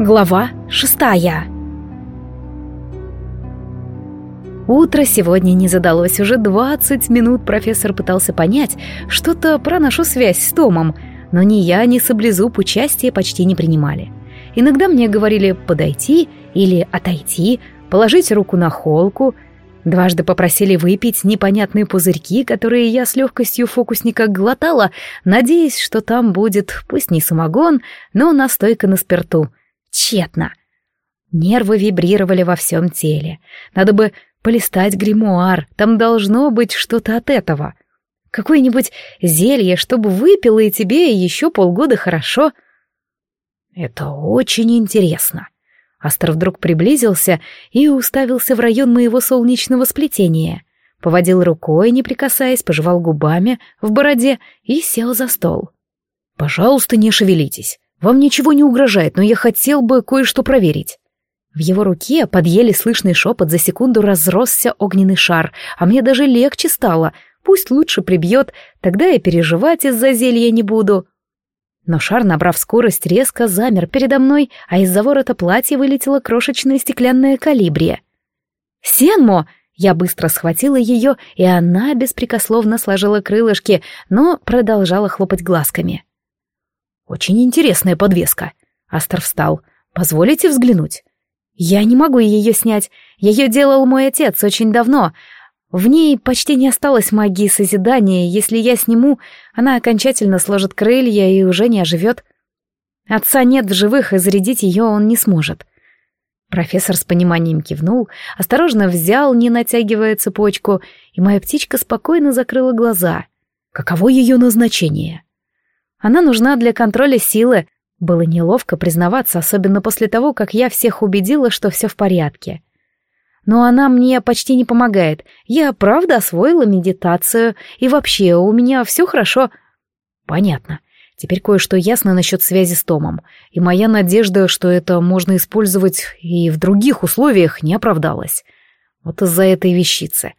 Глава шестая Утро сегодня не задалось. Уже двадцать минут профессор пытался понять что-то про нашу связь с Томом, но ни я, ни Саблезуб участия почти не принимали. Иногда мне говорили подойти или отойти, положить руку на холку. Дважды попросили выпить непонятные пузырьки, которые я с легкостью фокусника глотала, надеясь, что там будет, пусть не самогон, но настойка на спирту — Тщетно. Нервы вибрировали во всем теле. Надо бы полистать гримуар, там должно быть что-то от этого. Какое-нибудь зелье, чтобы выпила и тебе еще полгода хорошо. Это очень интересно. Астр вдруг приблизился и уставился в район моего солнечного сплетения. Поводил рукой, не прикасаясь, пожевал губами в бороде и сел за стол. «Пожалуйста, не шевелитесь. Вам ничего не угрожает, но я хотел бы кое-что проверить». В его руке под еле слышный шепот за секунду разросся огненный шар, а мне даже легче стало. Пусть лучше прибьет, тогда я переживать из-за зелья не буду. Но шар, набрав скорость, резко замер передо мной, а из-за ворота платья вылетела крошечная стеклянная калибрия. «Сенмо!» Я быстро схватила ее, и она беспрекословно сложила крылышки, но продолжала хлопать глазками. Очень интересная подвеска. Астер встал. Позволите взглянуть? Я не могу ее снять. Ее делал мой отец очень давно. В ней почти не осталось магии созидания. Если я сниму, она окончательно сложит крылья и уже не оживет. Отца нет в живых, и зарядить ее он не сможет. Профессор с пониманием кивнул, осторожно взял, не натягивая цепочку, и моя птичка спокойно закрыла глаза. Каково ее назначение? Она нужна для контроля силы. Было неловко признаваться, особенно после того, как я всех убедила, что все в порядке. Но она мне почти не помогает. Я правда освоила медитацию, и вообще у меня все хорошо. Понятно. Теперь кое-что ясно насчет связи с Томом, и моя надежда, что это можно использовать и в других условиях, не оправдалась. Вот из-за этой вещицы.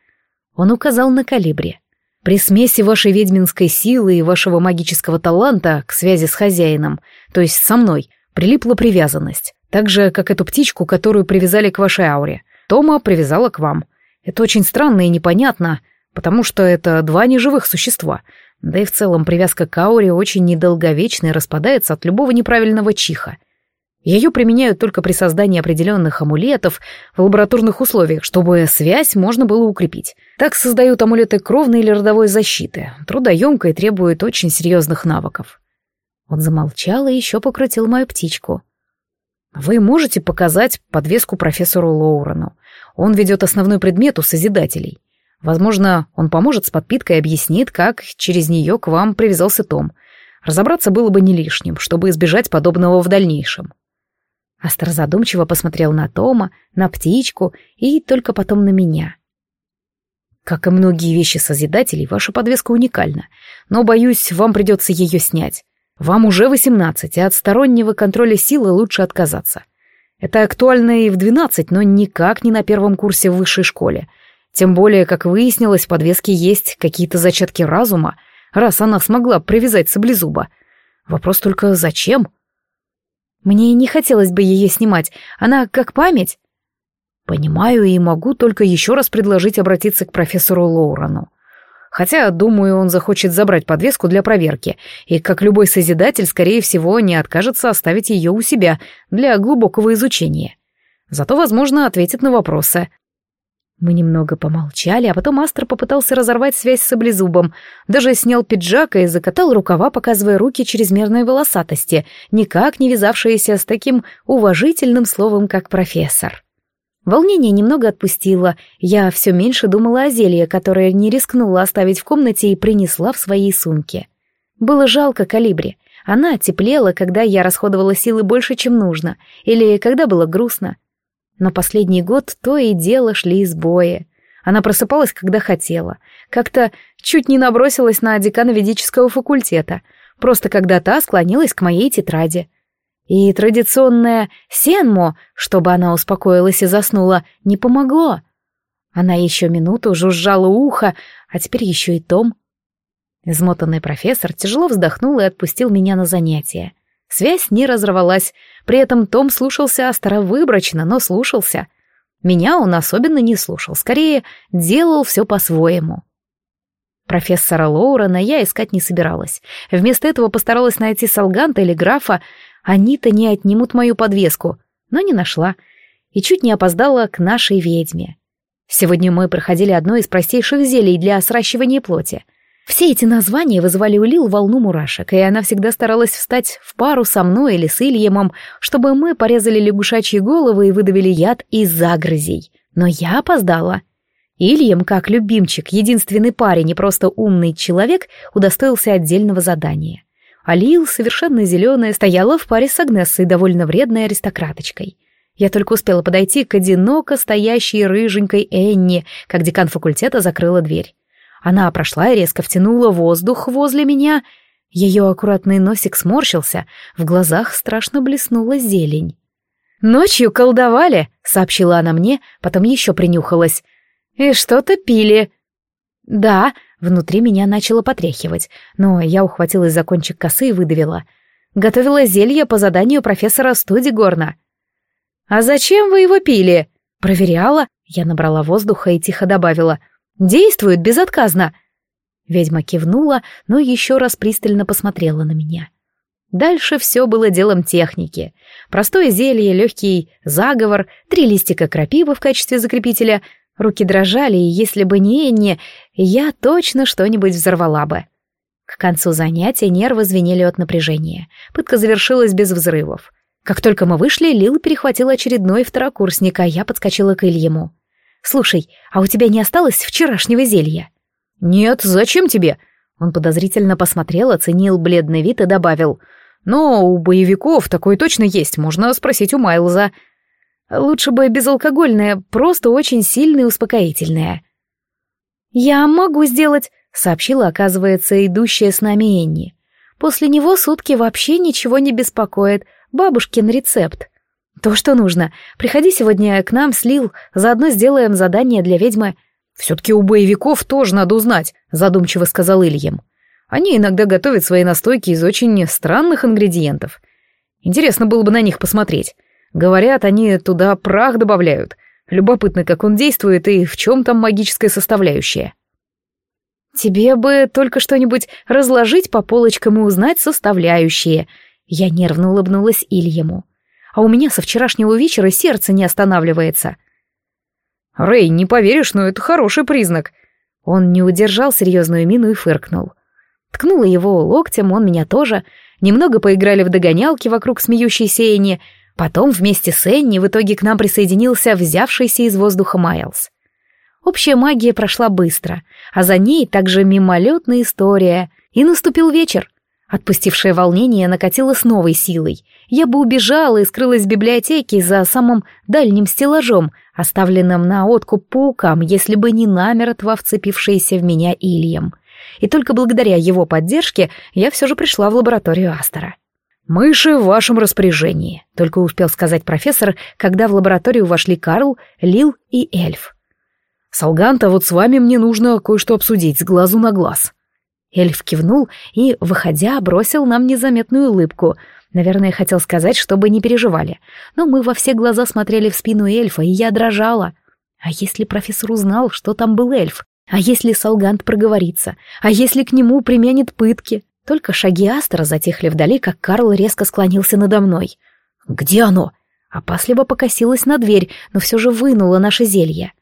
Он указал на калибре. При смеси вашей ведьминской силы и вашего магического таланта к связи с хозяином, то есть со мной, прилипла привязанность, так же, как эту птичку, которую привязали к вашей ауре. Тома привязала к вам. Это очень странно и непонятно, потому что это два неживых существа. Да и в целом привязка к ауре очень недолговечна и распадается от любого неправильного чиха. Ее применяют только при создании определенных амулетов в лабораторных условиях, чтобы связь можно было укрепить. Так создают амулеты кровной или родовой защиты, трудоемко и требует очень серьезных навыков. Он замолчал и еще покрутил мою птичку. Вы можете показать подвеску профессору Лоурену. Он ведет основной предмет у Созидателей. Возможно, он поможет с подпиткой и объяснит, как через нее к вам привязался Том. Разобраться было бы не лишним, чтобы избежать подобного в дальнейшем. Астер задумчиво посмотрел на Тома, на птичку и только потом на меня. Как и многие вещи Созидателей, ваша подвеска уникальна, но, боюсь, вам придется ее снять. Вам уже восемнадцать, и от стороннего контроля силы лучше отказаться. Это актуально и в двенадцать, но никак не на первом курсе в высшей школе. Тем более, как выяснилось, в подвеске есть какие-то зачатки разума, раз она смогла привязать саблезуба. Вопрос только зачем? — мне не хотелось бы ее снимать, она как память. Понимаю и могу только еще раз предложить обратиться к профессору Лоурану. Хотя, думаю, он захочет забрать подвеску для проверки, и, как любой созидатель, скорее всего, не откажется оставить ее у себя для глубокого изучения. Зато, возможно, ответит на вопросы. Мы немного помолчали, а потом Астр попытался разорвать связь с саблезубом, даже снял пиджак и закатал рукава, показывая руки чрезмерной волосатости, никак не вязавшиеся с таким уважительным словом, как профессор. Волнение немного отпустило, я все меньше думала о зелье, которое не рискнула оставить в комнате и принесла в своей сумке. Было жалко калибри. Она теплела, когда я расходовала силы больше, чем нужно, или когда было грустно. Но последний год то и дело шли сбои. Она просыпалась, когда хотела. Как-то чуть не набросилась на декана ведического факультета, просто когда та склонилась к моей тетради. И традиционное «сенмо», чтобы она успокоилась и заснула, не помогло. Она еще минуту жужжала ухо, а теперь еще и том. Измотанный профессор тяжело вздохнул и отпустил меня на занятия. Связь не разорвалась, при этом Том слушался островыбрачно, но слушался. Меня он особенно не слушал, скорее делал все по-своему. Профессора Лоурена я искать не собиралась. Вместо этого постаралась найти Салганта или графа. Они-то не отнимут мою подвеску, но не нашла. И чуть не опоздала к нашей ведьме. Сегодня мы проходили одно из простейших зелий для сращивания плоти. Все эти названия вызывали у Лил волну мурашек, и она всегда старалась встать в пару со мной или с Ильемом, чтобы мы порезали лягушачьи головы и выдавили яд из загрызей. Но я опоздала. Ильям, как любимчик, единственный парень и просто умный человек, удостоился отдельного задания. А Лил, совершенно зеленая, стояла в паре с Агнессой, довольно вредной аристократочкой. Я только успела подойти к одиноко стоящей рыженькой Энни, как декан факультета закрыла дверь. Она прошла и резко втянула воздух возле меня. Ее аккуратный носик сморщился, в глазах страшно блеснула зелень. «Ночью колдовали», — сообщила она мне, потом еще принюхалась. «И что-то пили». «Да», — внутри меня начало потряхивать, но я ухватилась за кончик косы и выдавила. «Готовила зелье по заданию профессора Студигорна». «А зачем вы его пили?» «Проверяла». Я набрала воздуха и тихо добавила. Действует безотказно. Ведьма кивнула, но еще раз пристально посмотрела на меня. Дальше все было делом техники. Простое зелье, легкий заговор, три листика крапивы в качестве закрепителя. Руки дрожали, и если бы не Энни, я точно что-нибудь взорвала бы. К концу занятия нервы звенели от напряжения. Пытка завершилась без взрывов. Как только мы вышли, Лил перехватил очередной второкурсник, а я подскочила к Ильему. «Слушай, а у тебя не осталось вчерашнего зелья?» «Нет, зачем тебе?» Он подозрительно посмотрел, оценил бледный вид и добавил. «Но у боевиков такое точно есть, можно спросить у Майлза». «Лучше бы безалкогольное, просто очень сильное и успокоительное». «Я могу сделать», — сообщила, оказывается, идущая с нами Энни. «После него сутки вообще ничего не беспокоит. Бабушкин рецепт». «То, что нужно. Приходи сегодня к нам, Слил, заодно сделаем задание для ведьмы». «Все-таки у боевиков тоже надо узнать», — задумчиво сказал Ильям. «Они иногда готовят свои настойки из очень странных ингредиентов. Интересно было бы на них посмотреть. Говорят, они туда прах добавляют. Любопытно, как он действует и в чем там магическая составляющая». «Тебе бы только что-нибудь разложить по полочкам и узнать составляющие». Я нервно улыбнулась Ильяму а у меня со вчерашнего вечера сердце не останавливается. «Рэй, не поверишь, но это хороший признак». Он не удержал серьезную мину и фыркнул. Ткнула его локтем, он меня тоже. Немного поиграли в догонялки вокруг смеющейся Энни. Потом вместе с Энни в итоге к нам присоединился взявшийся из воздуха Майлз. Общая магия прошла быстро, а за ней также мимолетная история. И наступил вечер. Отпустившее волнение накатило с новой силой. Я бы убежала и скрылась в библиотеке за самым дальним стеллажом, оставленным на откуп паукам, если бы не намертво вцепившийся в меня Ильям. И только благодаря его поддержке я все же пришла в лабораторию Астера. «Мыши в вашем распоряжении», — только успел сказать профессор, когда в лабораторию вошли Карл, Лил и Эльф. «Солганта, вот с вами мне нужно кое-что обсудить с глазу на глаз». Эльф кивнул и, выходя, бросил нам незаметную улыбку. Наверное, хотел сказать, чтобы не переживали. Но мы во все глаза смотрели в спину эльфа, и я дрожала. А если профессор узнал, что там был эльф? А если Салгант проговорится? А если к нему применит пытки? Только шаги Астера затихли вдали, как Карл резко склонился надо мной. «Где оно?» Опасливо покосилась на дверь, но все же вынула наше зелье.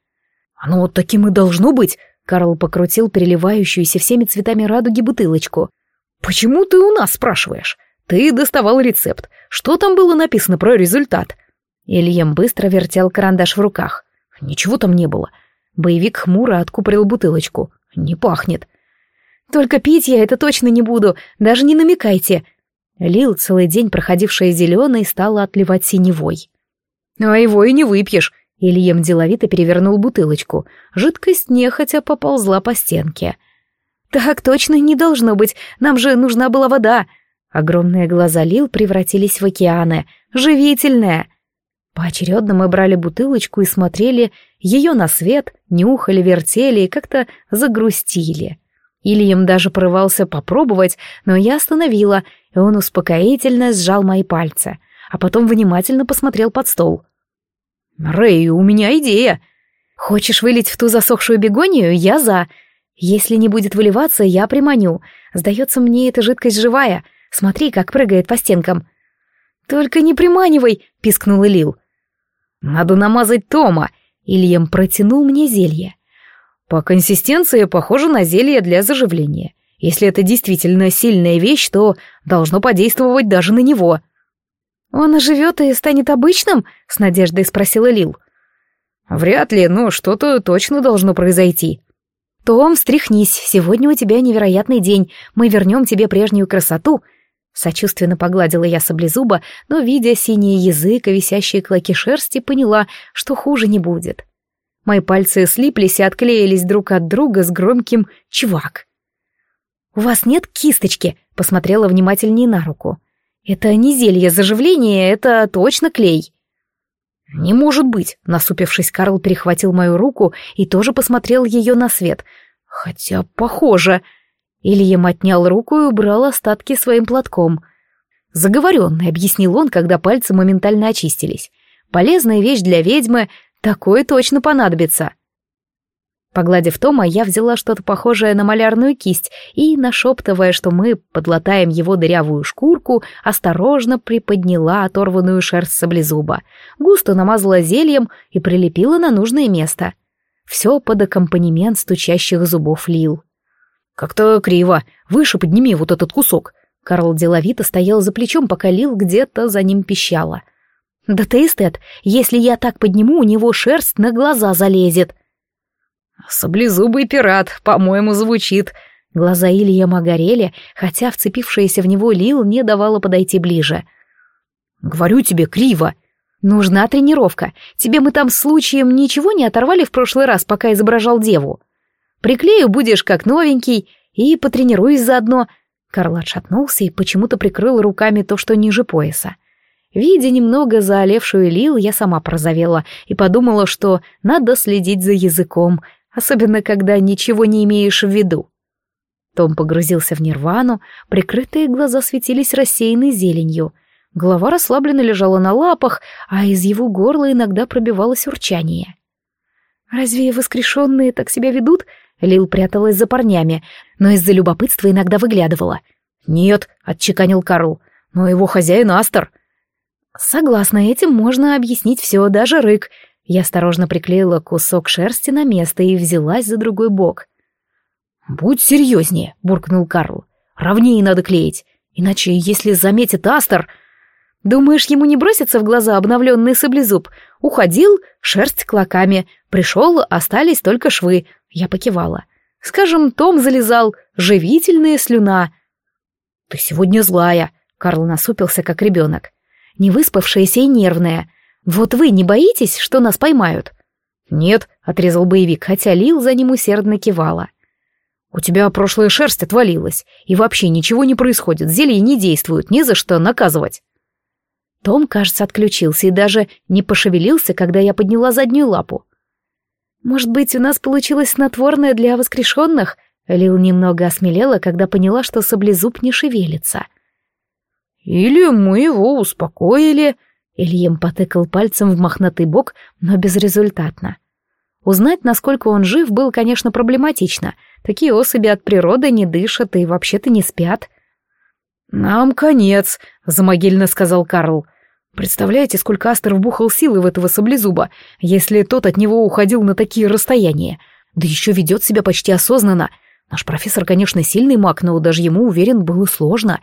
«Оно вот таким и должно быть», Карл покрутил переливающуюся всеми цветами радуги бутылочку. «Почему ты у нас спрашиваешь? Ты доставал рецепт. Что там было написано про результат?» Ильям быстро вертел карандаш в руках. «Ничего там не было». Боевик хмуро откупорил бутылочку. «Не пахнет». «Только пить я это точно не буду, даже не намекайте». Лил, целый день проходившая зеленой, стала отливать синевой. «А его и не выпьешь. Ильем деловито перевернул бутылочку. Жидкость нехотя поползла по стенке. «Так точно не должно быть, нам же нужна была вода!» Огромные глаза Лил превратились в океаны. «Живительная!» Поочередно мы брали бутылочку и смотрели ее на свет, нюхали, вертели и как-то загрустили. Ильям даже порывался попробовать, но я остановила, и он успокоительно сжал мои пальцы, а потом внимательно посмотрел под стол. «Рэй, у меня идея!» «Хочешь вылить в ту засохшую бегонию? Я за. Если не будет выливаться, я приманю. Сдается мне, эта жидкость живая. Смотри, как прыгает по стенкам». «Только не приманивай!» — пискнул Лил. «Надо намазать Тома!» — Ильям протянул мне зелье. По консистенции похоже на зелье для заживления. Если это действительно сильная вещь, то должно подействовать даже на него. «Он оживет и станет обычным?» — с надеждой спросила Лил. «Вряд ли, но что-то точно должно произойти». «Том, встряхнись, сегодня у тебя невероятный день, мы вернем тебе прежнюю красоту». Сочувственно погладила я саблезуба, но, видя синий язык и висящие клоки шерсти, поняла, что хуже не будет. Мои пальцы слиплись и отклеились друг от друга с громким «чувак». «У вас нет кисточки?» — посмотрела внимательнее на руку. «Это не зелье заживления, это точно клей». «Не может быть!» — насупившись, Карл перехватил мою руку и тоже посмотрел ее на свет. «Хотя похоже...» Ильям отнял руку и убрал остатки своим платком. «Заговоренный», — объяснил он, когда пальцы моментально очистились. «Полезная вещь для ведьмы, Такое точно понадобится. Погладив Тома, я взяла что-то похожее на малярную кисть и, нашептывая, что мы подлатаем его дырявую шкурку, осторожно приподняла оторванную шерсть саблезуба, густо намазала зельем и прилепила на нужное место. Все под аккомпанемент стучащих зубов лил. «Как-то криво. Выше подними вот этот кусок». Карл деловито стоял за плечом, пока Лил где-то за ним пищала. Да ты эстет, если я так подниму, у него шерсть на глаза залезет. Саблезубый пират, по-моему, звучит. Глаза Ильяма горели, хотя вцепившаяся в него Лил не давала подойти ближе. Говорю тебе, криво. Нужна тренировка. Тебе мы там случаем ничего не оторвали в прошлый раз, пока изображал деву. Приклею будешь как новенький и потренируюсь заодно. Карл отшатнулся и почему-то прикрыл руками то, что ниже пояса. Видя немного заолевшую Лил, я сама прозовела и подумала, что надо следить за языком, особенно когда ничего не имеешь в виду. Том погрузился в нирвану, прикрытые глаза светились рассеянной зеленью. Голова расслабленно лежала на лапах, а из его горла иногда пробивалось урчание. «Разве воскрешенные так себя ведут?» Лил пряталась за парнями, но из-за любопытства иногда выглядывала. «Нет», — отчеканил Карл, — «но его хозяин Астер. Согласно, этим можно объяснить все, даже рык. Я осторожно приклеила кусок шерсти на место и взялась за другой бок. «Будь серьезнее», — буркнул Карл. «Ровнее надо клеить, иначе, если заметит Астер...» «Думаешь, ему не бросится в глаза обновленный саблезуб? Уходил, шерсть клоками. Пришел, остались только швы». Я покивала. «Скажем, Том залезал, живительная слюна». «Ты сегодня злая», — Карл насупился, как ребенок невыспавшаяся и нервная. Вот вы не боитесь, что нас поймают?» «Нет», — отрезал боевик, хотя Лил за ним усердно кивала. «У тебя прошлая шерсть отвалилась, и вообще ничего не происходит, зелья не действуют, не за что наказывать». Том, кажется, отключился и даже не пошевелился, когда я подняла заднюю лапу. «Может быть, у нас получилось снотворное для воскрешенных?» Лил немного осмелела, когда поняла, что саблезуб не шевелится — «Или мы его успокоили...» Ильем потыкал пальцем в мохнатый бок, но безрезультатно. Узнать, насколько он жив, было, конечно, проблематично. Такие особи от природы не дышат и вообще-то не спят. «Нам конец», — замогильно сказал Карл. «Представляете, сколько Астер вбухал силы в этого саблезуба, если тот от него уходил на такие расстояния? Да еще ведет себя почти осознанно. Наш профессор, конечно, сильный маг, но даже ему, уверен, было сложно».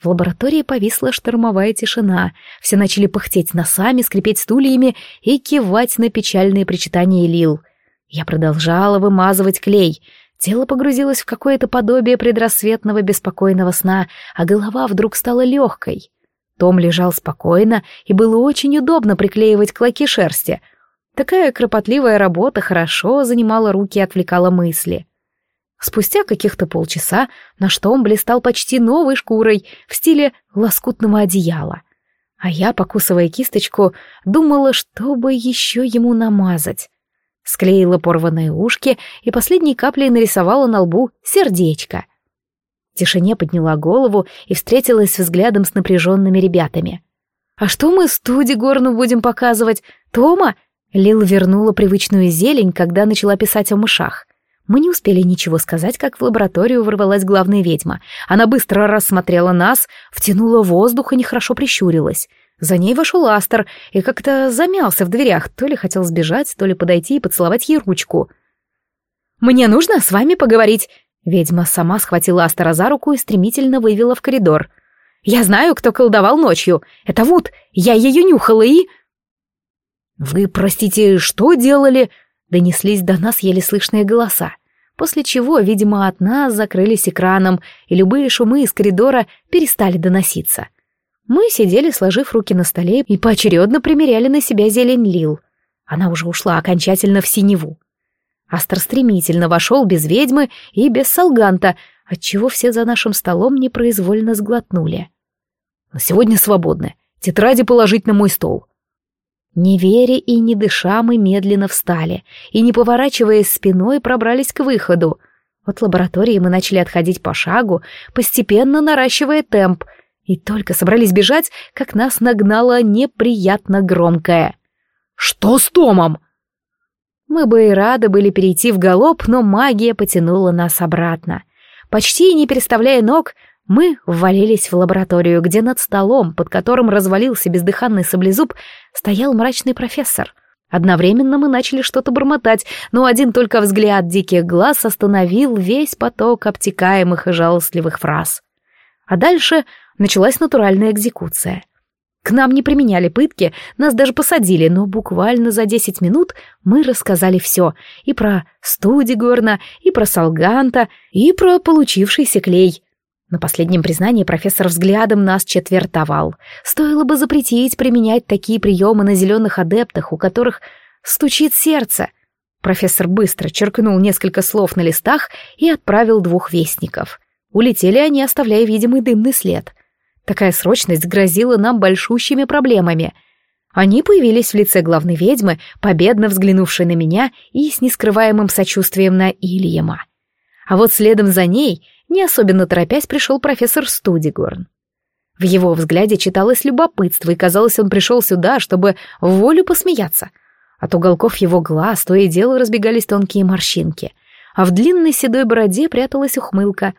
В лаборатории повисла штормовая тишина. Все начали пыхтеть носами, скрипеть стульями и кивать на печальные причитания Лил. Я продолжала вымазывать клей. Тело погрузилось в какое-то подобие предрассветного беспокойного сна, а голова вдруг стала легкой. Том лежал спокойно, и было очень удобно приклеивать клоки шерсти. Такая кропотливая работа хорошо занимала руки и отвлекала мысли. Спустя каких-то полчаса наш Том блистал почти новой шкурой в стиле лоскутного одеяла. А я, покусывая кисточку, думала, что бы еще ему намазать. Склеила порванные ушки и последней каплей нарисовала на лбу сердечко. В тишине подняла голову и встретилась взглядом с напряженными ребятами. «А что мы студи горну будем показывать? Тома?» Лил вернула привычную зелень, когда начала писать о мышах. Мы не успели ничего сказать, как в лабораторию ворвалась главная ведьма. Она быстро рассмотрела нас, втянула воздух и нехорошо прищурилась. За ней вошел Астер и как-то замялся в дверях, то ли хотел сбежать, то ли подойти и поцеловать ей ручку. «Мне нужно с вами поговорить!» Ведьма сама схватила Астера за руку и стремительно вывела в коридор. «Я знаю, кто колдовал ночью. Это Вуд. Я ее нюхала и...» «Вы, простите, что делали?» Донеслись до нас еле слышные голоса. После чего, видимо, от нас закрылись экраном, и любые шумы из коридора перестали доноситься. Мы сидели, сложив руки на столе, и поочередно примеряли на себя зелень лил. Она уже ушла окончательно в синеву. Астер стремительно вошел без ведьмы и без солганта, отчего все за нашим столом непроизвольно сглотнули. «На сегодня свободны. Тетради положить на мой стол», не веря и не дыша, мы медленно встали и, не поворачиваясь спиной, пробрались к выходу. От лаборатории мы начали отходить по шагу, постепенно наращивая темп, и только собрались бежать, как нас нагнало неприятно громкое. «Что с Томом?» Мы бы и рады были перейти в галоп, но магия потянула нас обратно. Почти не переставляя ног, мы ввалились в лабораторию, где над столом, под которым развалился бездыханный саблезуб, стоял мрачный профессор. Одновременно мы начали что-то бормотать, но один только взгляд диких глаз остановил весь поток обтекаемых и жалостливых фраз. А дальше началась натуральная экзекуция. К нам не применяли пытки, нас даже посадили, но буквально за десять минут мы рассказали все. И про Студигорна, и про Салганта, и про получившийся клей. На последнем признании профессор взглядом нас четвертовал. Стоило бы запретить применять такие приемы на зеленых адептах, у которых стучит сердце. Профессор быстро черкнул несколько слов на листах и отправил двух вестников. Улетели они, оставляя видимый дымный след. Такая срочность грозила нам большущими проблемами. Они появились в лице главной ведьмы, победно взглянувшей на меня и с нескрываемым сочувствием на Ильяма. А вот следом за ней не особенно торопясь пришел профессор Студигорн. В его взгляде читалось любопытство, и казалось, он пришел сюда, чтобы в волю посмеяться. От уголков его глаз то и дело разбегались тонкие морщинки, а в длинной седой бороде пряталась ухмылка.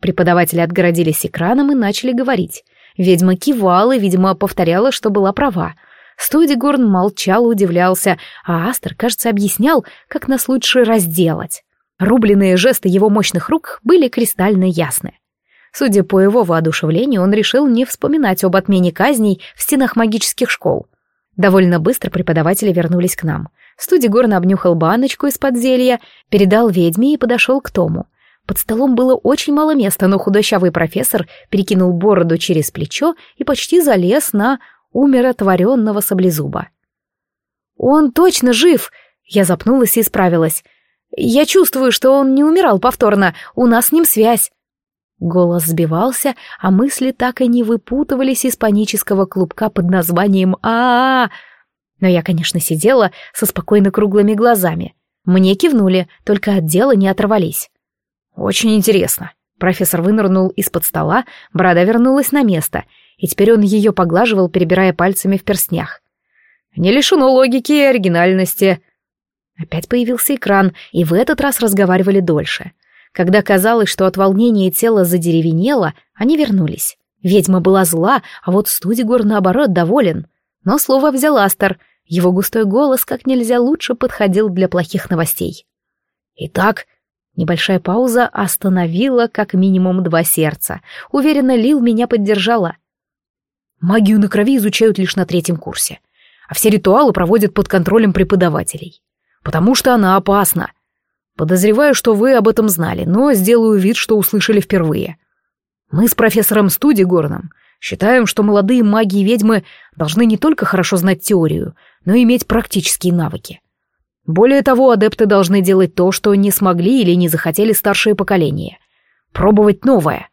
Преподаватели отгородились экраном и начали говорить. Ведьма кивала, видимо, повторяла, что была права. Студигорн молчал и удивлялся, а Астер, кажется, объяснял, как нас лучше разделать. Рубленные жесты его мощных рук были кристально ясны. Судя по его воодушевлению, он решил не вспоминать об отмене казней в стенах магических школ. Довольно быстро преподаватели вернулись к нам. Студигорн обнюхал баночку из-под зелья, передал ведьме и подошел к Тому. Под столом было очень мало места, но худощавый профессор перекинул бороду через плечо и почти залез на умиротворенного саблезуба. «Он точно жив!» Я запнулась и исправилась. Я чувствую, что он не умирал повторно, у нас с ним связь. Голос сбивался, а мысли так и не выпутывались из панического клубка под названием а, -а, -а, Но я, конечно, сидела со спокойно круглыми глазами. Мне кивнули, только от дела не оторвались. «Очень интересно». Профессор вынырнул из-под стола, борода вернулась на место, и теперь он ее поглаживал, перебирая пальцами в перстнях. «Не лишено логики и оригинальности. Опять появился экран, и в этот раз разговаривали дольше. Когда казалось, что от волнения тело задеревенело, они вернулись. Ведьма была зла, а вот Студигор, наоборот, доволен. Но слово взял Астер. Его густой голос как нельзя лучше подходил для плохих новостей. «Итак...» Небольшая пауза остановила как минимум два сердца. Уверенно, Лил меня поддержала. Магию на крови изучают лишь на третьем курсе, а все ритуалы проводят под контролем преподавателей потому что она опасна. Подозреваю, что вы об этом знали, но сделаю вид, что услышали впервые. Мы с профессором Студигорном считаем, что молодые маги и ведьмы должны не только хорошо знать теорию, но и иметь практические навыки. Более того, адепты должны делать то, что не смогли или не захотели старшее поколение. Пробовать новое.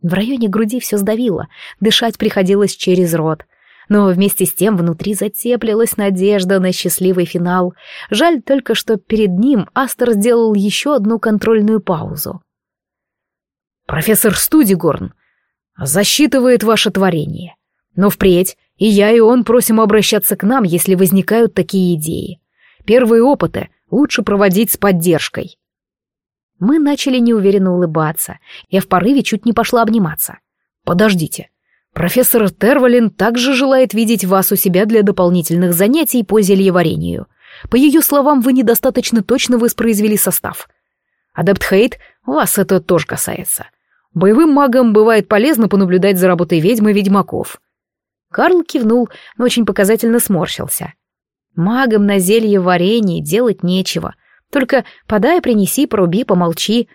В районе груди все сдавило, дышать приходилось через рот — но вместе с тем внутри затеплилась надежда на счастливый финал. Жаль только, что перед ним Астер сделал еще одну контрольную паузу. «Профессор Студигорн засчитывает ваше творение, но впредь и я, и он просим обращаться к нам, если возникают такие идеи. Первые опыты лучше проводить с поддержкой». Мы начали неуверенно улыбаться. Я в порыве чуть не пошла обниматься. «Подождите. Профессор Тервалин также желает видеть вас у себя для дополнительных занятий по зельеварению. По ее словам, вы недостаточно точно воспроизвели состав. Адепт Хейт, вас это тоже касается. Боевым магам бывает полезно понаблюдать за работой ведьм и ведьмаков». Карл кивнул, но очень показательно сморщился. «Магам на зелье варенье делать нечего — только подай, принеси, поруби, помолчи.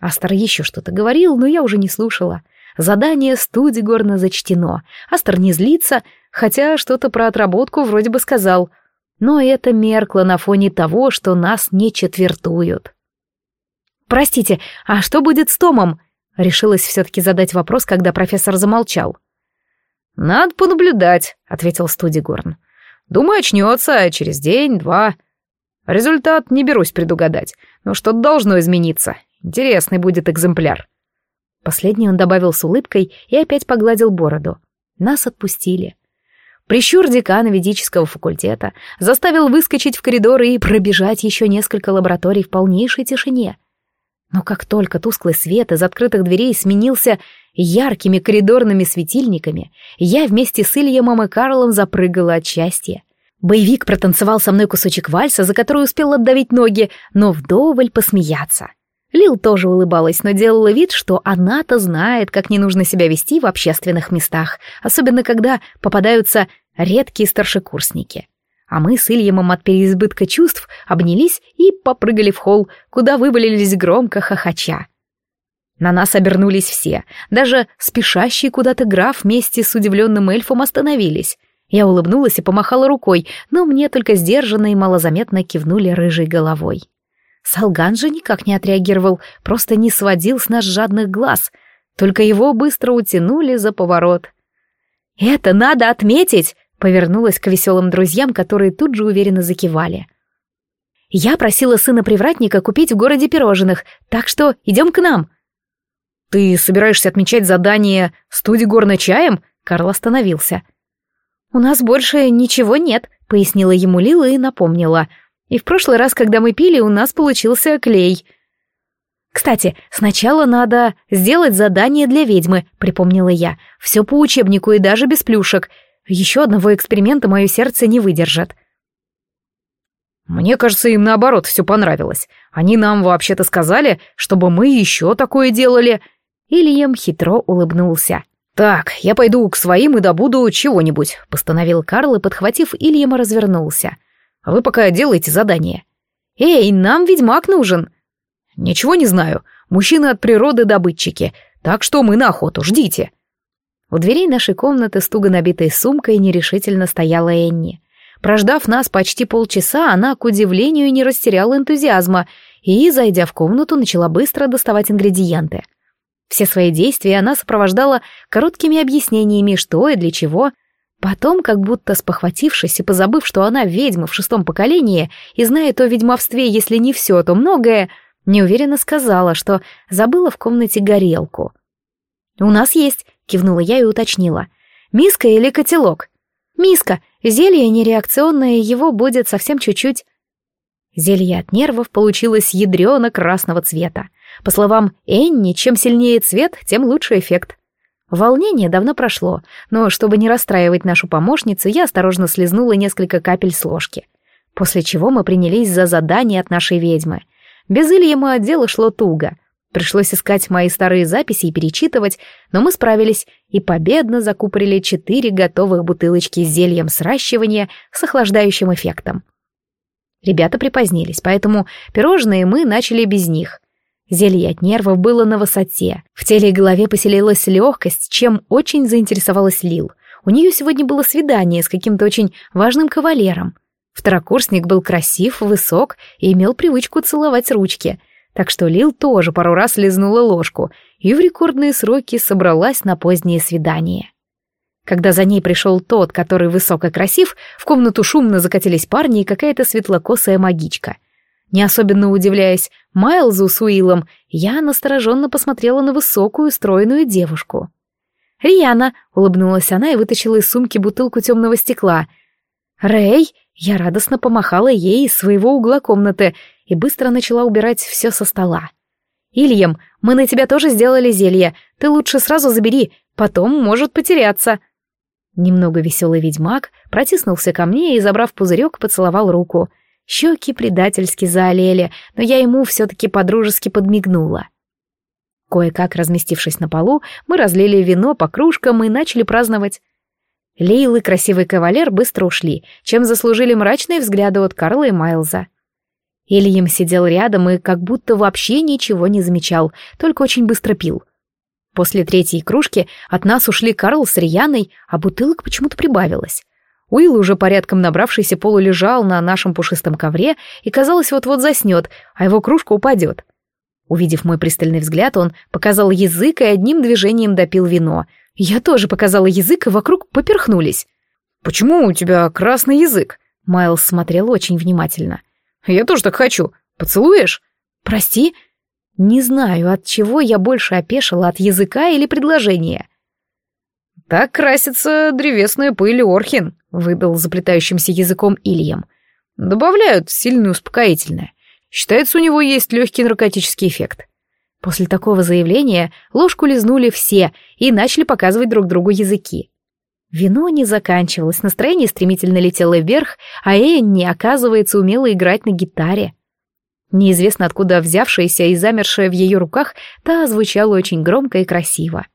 Астер еще что-то говорил, но я уже не слушала. Задание студи горно зачтено. Астер не злится, хотя что-то про отработку вроде бы сказал. Но это меркло на фоне того, что нас не четвертуют. «Простите, а что будет с Томом?» Решилась все-таки задать вопрос, когда профессор замолчал. «Надо понаблюдать», — ответил Студигорн. «Думаю, очнется через день-два. Результат не берусь предугадать, но что-то должно измениться. Интересный будет экземпляр. Последний он добавил с улыбкой и опять погладил бороду. Нас отпустили. Прищур декана ведического факультета заставил выскочить в коридоры и пробежать еще несколько лабораторий в полнейшей тишине. Но как только тусклый свет из открытых дверей сменился яркими коридорными светильниками, я вместе с Ильямом и Карлом запрыгала от счастья. Боевик протанцевал со мной кусочек вальса, за который успел отдавить ноги, но вдоволь посмеяться. Лил тоже улыбалась, но делала вид, что она-то знает, как не нужно себя вести в общественных местах, особенно когда попадаются редкие старшекурсники. А мы с Ильямом от переизбытка чувств обнялись и попрыгали в холл, куда вывалились громко хохоча. На нас обернулись все, даже спешащий куда-то граф вместе с удивленным эльфом остановились — я улыбнулась и помахала рукой, но мне только сдержанно и малозаметно кивнули рыжей головой. Салган же никак не отреагировал, просто не сводил с нас жадных глаз, только его быстро утянули за поворот. «Это надо отметить!» — повернулась к веселым друзьям, которые тут же уверенно закивали. «Я просила сына привратника купить в городе пирожных, так что идем к нам!» «Ты собираешься отмечать задание студии горно чаем?» Карл остановился — «У нас больше ничего нет», — пояснила ему Лила и напомнила. «И в прошлый раз, когда мы пили, у нас получился клей». «Кстати, сначала надо сделать задание для ведьмы», — припомнила я. «Все по учебнику и даже без плюшек. Еще одного эксперимента мое сердце не выдержит». «Мне кажется, им наоборот все понравилось. Они нам вообще-то сказали, чтобы мы еще такое делали». Ильям хитро улыбнулся. «Так, я пойду к своим и добуду чего-нибудь», — постановил Карл и, подхватив Ильяма, развернулся. «А вы пока делайте задание». «Эй, нам ведьмак нужен!» «Ничего не знаю. Мужчины от природы добытчики, так что мы на охоту, ждите». У дверей нашей комнаты с туго набитой сумкой нерешительно стояла Энни. Прождав нас почти полчаса, она, к удивлению, не растеряла энтузиазма и, зайдя в комнату, начала быстро доставать ингредиенты — все свои действия она сопровождала короткими объяснениями, что и для чего. Потом, как будто спохватившись и позабыв, что она ведьма в шестом поколении и знает о ведьмовстве, если не все, то многое, неуверенно сказала, что забыла в комнате горелку. «У нас есть», — кивнула я и уточнила. «Миска или котелок?» «Миска. Зелье нереакционное, его будет совсем чуть-чуть». Зелье от нервов получилось ядрено-красного цвета. По словам Энни, чем сильнее цвет, тем лучше эффект. Волнение давно прошло, но чтобы не расстраивать нашу помощницу, я осторожно слезнула несколько капель с ложки. После чего мы принялись за задание от нашей ведьмы. Без Ильяма дело шло туго. Пришлось искать мои старые записи и перечитывать, но мы справились и победно закупорили четыре готовых бутылочки с зельем сращивания с охлаждающим эффектом. Ребята припозднились, поэтому пирожные мы начали без них. Зелье от нервов было на высоте. В теле и голове поселилась легкость, чем очень заинтересовалась Лил. У нее сегодня было свидание с каким-то очень важным кавалером. Второкурсник был красив, высок и имел привычку целовать ручки. Так что Лил тоже пару раз лизнула ложку и в рекордные сроки собралась на позднее свидание. Когда за ней пришел тот, который высок и красив, в комнату шумно закатились парни и какая-то светлокосая магичка. Не особенно удивляясь Майлзу с Уиллом, я настороженно посмотрела на высокую, стройную девушку. «Риана», — улыбнулась она и вытащила из сумки бутылку темного стекла. «Рэй», — я радостно помахала ей из своего угла комнаты и быстро начала убирать все со стола. «Ильям, мы на тебя тоже сделали зелье, ты лучше сразу забери, потом может потеряться». Немного веселый ведьмак протиснулся ко мне и, забрав пузырек, поцеловал руку. Щеки предательски заолели, но я ему все-таки подружески подмигнула. Кое-как разместившись на полу, мы разлили вино по кружкам и начали праздновать. Лейл и красивый кавалер быстро ушли, чем заслужили мрачные взгляды от Карла и Майлза. Ильям сидел рядом и как будто вообще ничего не замечал, только очень быстро пил — После третьей кружки от нас ушли Карл с Рьяной, а бутылок почему-то прибавилось. Уилл, уже порядком набравшийся полу, лежал на нашем пушистом ковре и, казалось, вот-вот заснет, а его кружка упадет. Увидев мой пристальный взгляд, он показал язык и одним движением допил вино. Я тоже показала язык, и вокруг поперхнулись. «Почему у тебя красный язык?» Майлз смотрел очень внимательно. «Я тоже так хочу. Поцелуешь?» «Прости», не знаю, от чего я больше опешила, от языка или предложения. «Так красится древесная пыль Орхин», — выдал заплетающимся языком Ильям. «Добавляют сильное успокоительное. Считается, у него есть легкий наркотический эффект». После такого заявления ложку лизнули все и начали показывать друг другу языки. Вино не заканчивалось, настроение стремительно летело вверх, а Энни, оказывается, умела играть на гитаре. Неизвестно откуда взявшаяся и замершая в ее руках, та звучала очень громко и красиво.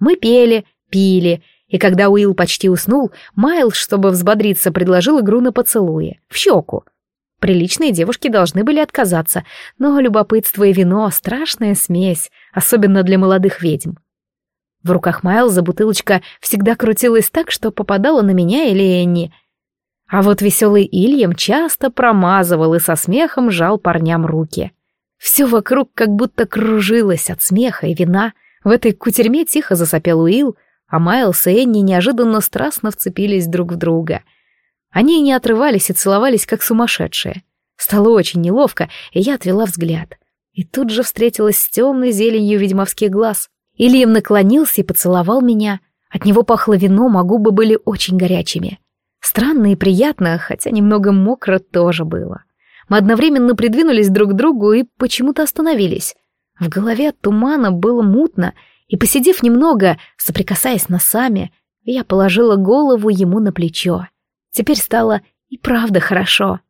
Мы пели, пили, и когда Уилл почти уснул, Майлз, чтобы взбодриться, предложил игру на поцелуе, в щеку. Приличные девушки должны были отказаться, но любопытство и вино — страшная смесь, особенно для молодых ведьм. В руках Майлза бутылочка всегда крутилась так, что попадала на меня или Энни — а вот веселый Ильям часто промазывал и со смехом жал парням руки. Все вокруг как будто кружилось от смеха и вина. В этой кутерьме тихо засопел Уилл, а Майлз и Энни неожиданно страстно вцепились друг в друга. Они не отрывались и целовались, как сумасшедшие. Стало очень неловко, и я отвела взгляд. И тут же встретилась с темной зеленью ведьмовских глаз. Ильям наклонился и поцеловал меня. От него пахло вином, а губы были очень горячими. Странно и приятно, хотя немного мокро тоже было. Мы одновременно придвинулись друг к другу и почему-то остановились. В голове от тумана было мутно, и, посидев немного, соприкасаясь носами, я положила голову ему на плечо. Теперь стало и правда хорошо.